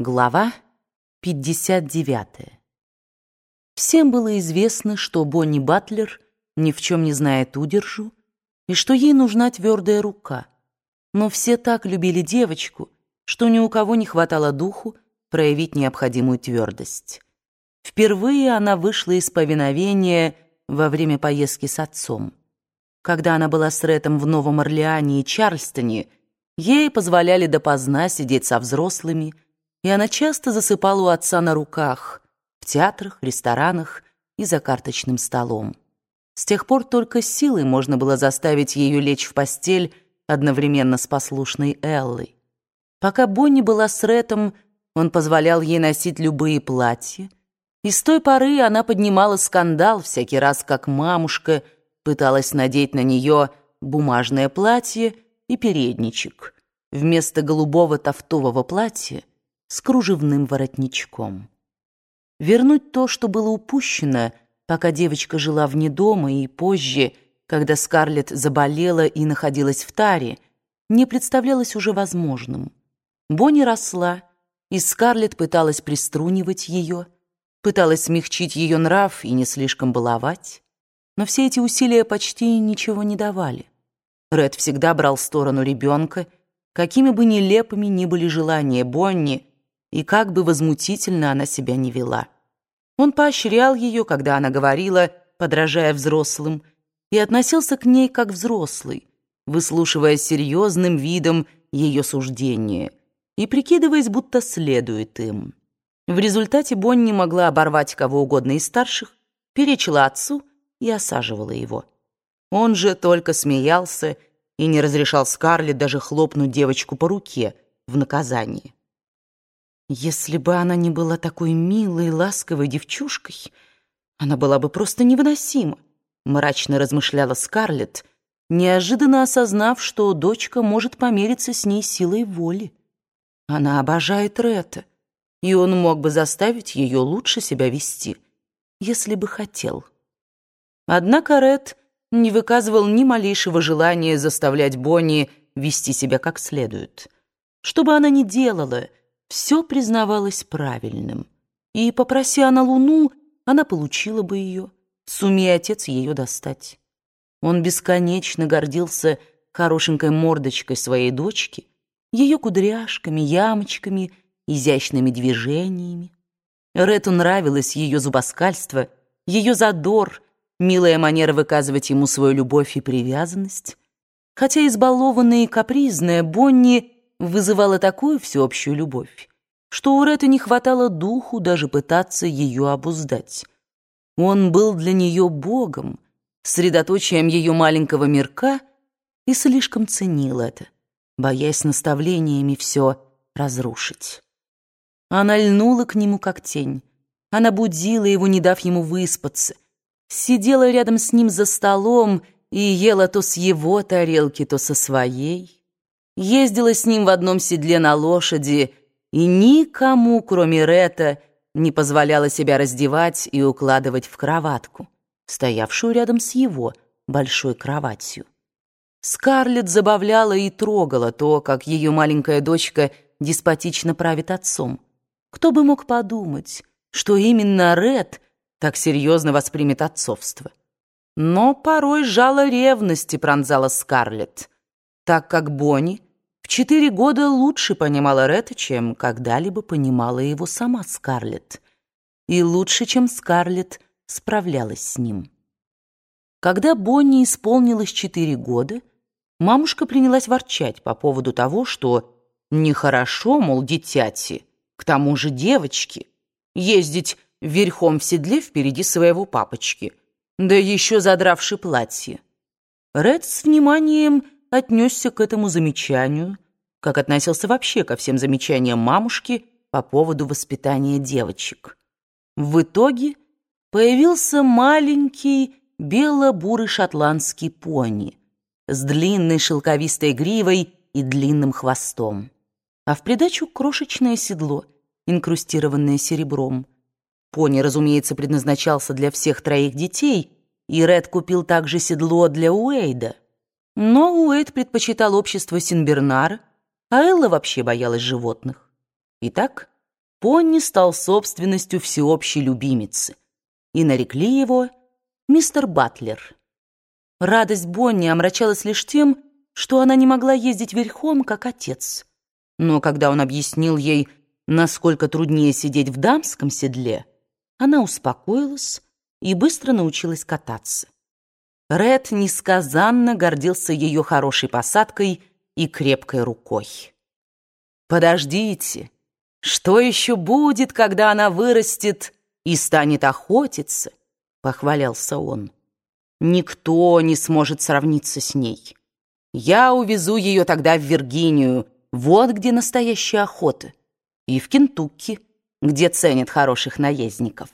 Глава 59. Всем было известно, что Бонни Батлер ни в чем не знает удержу, и что ей нужна твердая рука. Но все так любили девочку, что ни у кого не хватало духу проявить необходимую твердость. Впервые она вышла из повиновения во время поездки с отцом. Когда она была с Рэтом в Новом Орлеане и Чарльстоне, ей позволяли допоздна сидеть со взрослыми – и она часто засыпала у отца на руках, в театрах, ресторанах и за карточным столом. С тех пор только силой можно было заставить ее лечь в постель одновременно с послушной Эллой. Пока Бонни была с Рэтом, он позволял ей носить любые платья, и с той поры она поднимала скандал всякий раз, как мамушка пыталась надеть на нее бумажное платье и передничек. Вместо голубого тофтового платья — с кружевным воротничком. Вернуть то, что было упущено, пока девочка жила вне дома и позже, когда Скарлетт заболела и находилась в таре, не представлялось уже возможным. Бонни росла, и Скарлетт пыталась приструнивать ее, пыталась смягчить ее нрав и не слишком баловать, но все эти усилия почти ничего не давали. Ред всегда брал сторону ребенка, какими бы нелепыми ни были желания Бонни, и как бы возмутительно она себя не вела. Он поощрял ее, когда она говорила, подражая взрослым, и относился к ней как взрослый, выслушивая серьезным видом ее суждения и прикидываясь, будто следует им. В результате Бонни могла оборвать кого угодно из старших, перечила отцу и осаживала его. Он же только смеялся и не разрешал Скарлетт даже хлопнуть девочку по руке в наказание. Если бы она не была такой милой, ласковой девчушкой, она была бы просто невыносима, мрачно размышляла Скарлетт, неожиданно осознав, что дочка может помериться с ней силой воли. Она обожает Ретта, и он мог бы заставить ее лучше себя вести, если бы хотел. Однако Ред не выказывал ни малейшего желания заставлять Бонни вести себя как следует. Что бы она ни делала — все признавалось правильным. И, попроси она Луну, она получила бы ее, сумея отец ее достать. Он бесконечно гордился хорошенькой мордочкой своей дочки, ее кудряшками, ямочками, изящными движениями. Рету нравилось ее зубоскальство, ее задор, милая манера выказывать ему свою любовь и привязанность. Хотя избалованная и капризная, Бонни вызывала такую всеобщую любовь, что у Ретты не хватало духу даже пытаться ее обуздать. Он был для нее богом, средоточием ее маленького мирка, и слишком ценил это, боясь наставлениями все разрушить. Она льнула к нему как тень. Она будила его, не дав ему выспаться, сидела рядом с ним за столом и ела то с его тарелки, то со своей ездила с ним в одном седле на лошади и никому, кроме Рета, не позволяла себя раздевать и укладывать в кроватку, стоявшую рядом с его большой кроватью. Скарлетт забавляла и трогала то, как ее маленькая дочка деспотично правит отцом. Кто бы мог подумать, что именно Ред так серьезно воспримет отцовство. Но порой жало ревности пронзала Скарлетт, так как Бонни в четыре года лучше понимала Ретта, чем когда-либо понимала его сама Скарлетт. И лучше, чем Скарлетт справлялась с ним. Когда Бонни исполнилось четыре года, мамушка принялась ворчать по поводу того, что нехорошо, мол, дитяти, к тому же девочки, ездить верхом в седле впереди своего папочки, да еще задравши платье. Ред с вниманием отнесся к этому замечанию, как относился вообще ко всем замечаниям мамушки по поводу воспитания девочек. В итоге появился маленький бело-бурый шотландский пони с длинной шелковистой гривой и длинным хвостом, а в придачу крошечное седло, инкрустированное серебром. Пони, разумеется, предназначался для всех троих детей, и Ред купил также седло для Уэйда — но Уэйд предпочитал общество Синбернара, а Элла вообще боялась животных. Итак, Понни стал собственностью всеобщей любимицы, и нарекли его мистер Батлер. Радость Бонни омрачалась лишь тем, что она не могла ездить верхом, как отец. Но когда он объяснил ей, насколько труднее сидеть в дамском седле, она успокоилась и быстро научилась кататься. Ред несказанно гордился ее хорошей посадкой и крепкой рукой. «Подождите, что еще будет, когда она вырастет и станет охотиться?» — похвалялся он. «Никто не сможет сравниться с ней. Я увезу ее тогда в Виргинию, вот где настоящая охота, и в Кентукки, где ценят хороших наездников».